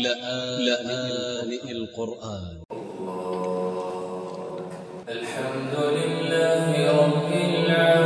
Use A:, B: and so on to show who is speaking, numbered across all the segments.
A: لآن
B: لا القرآن. الله الحمد لله رب العالمين.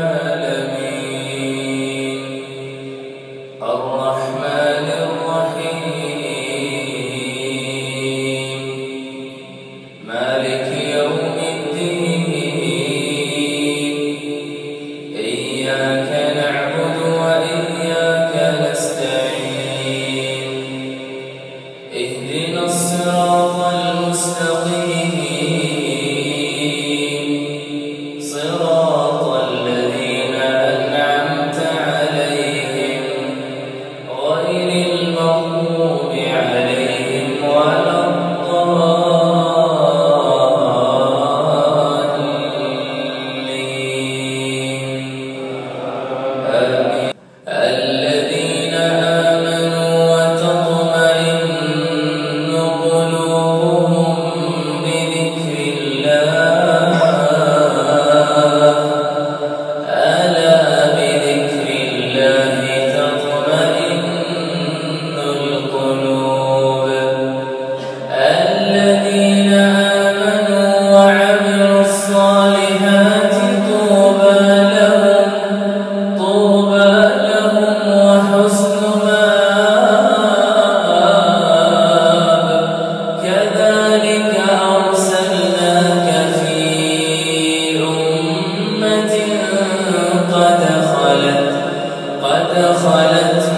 B: قد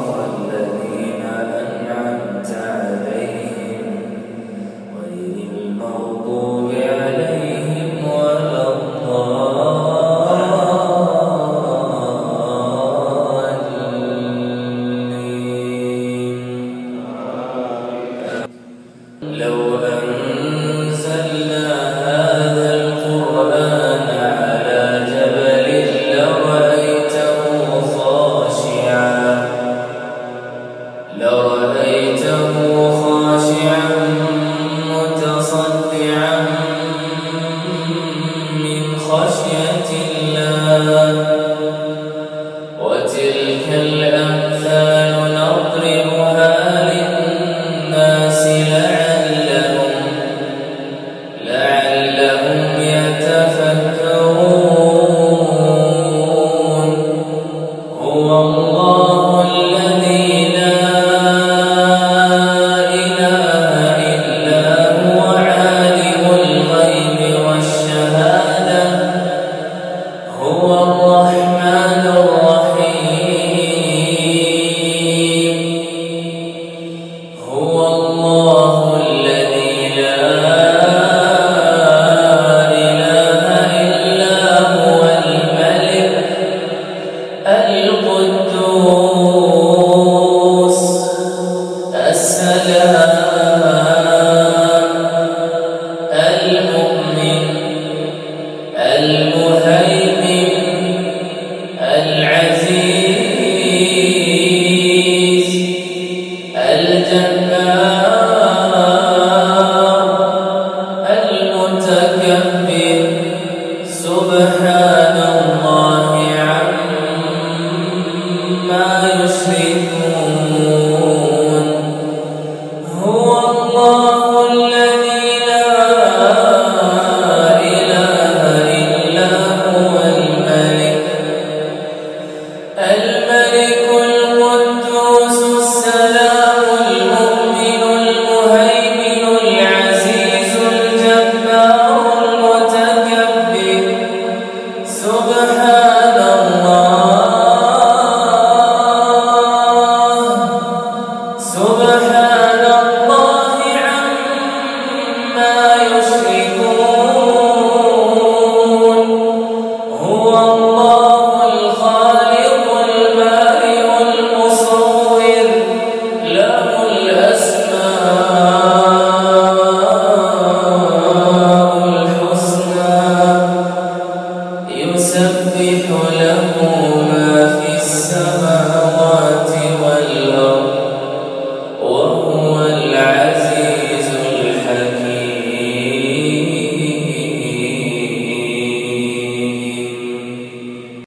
B: plus يسبح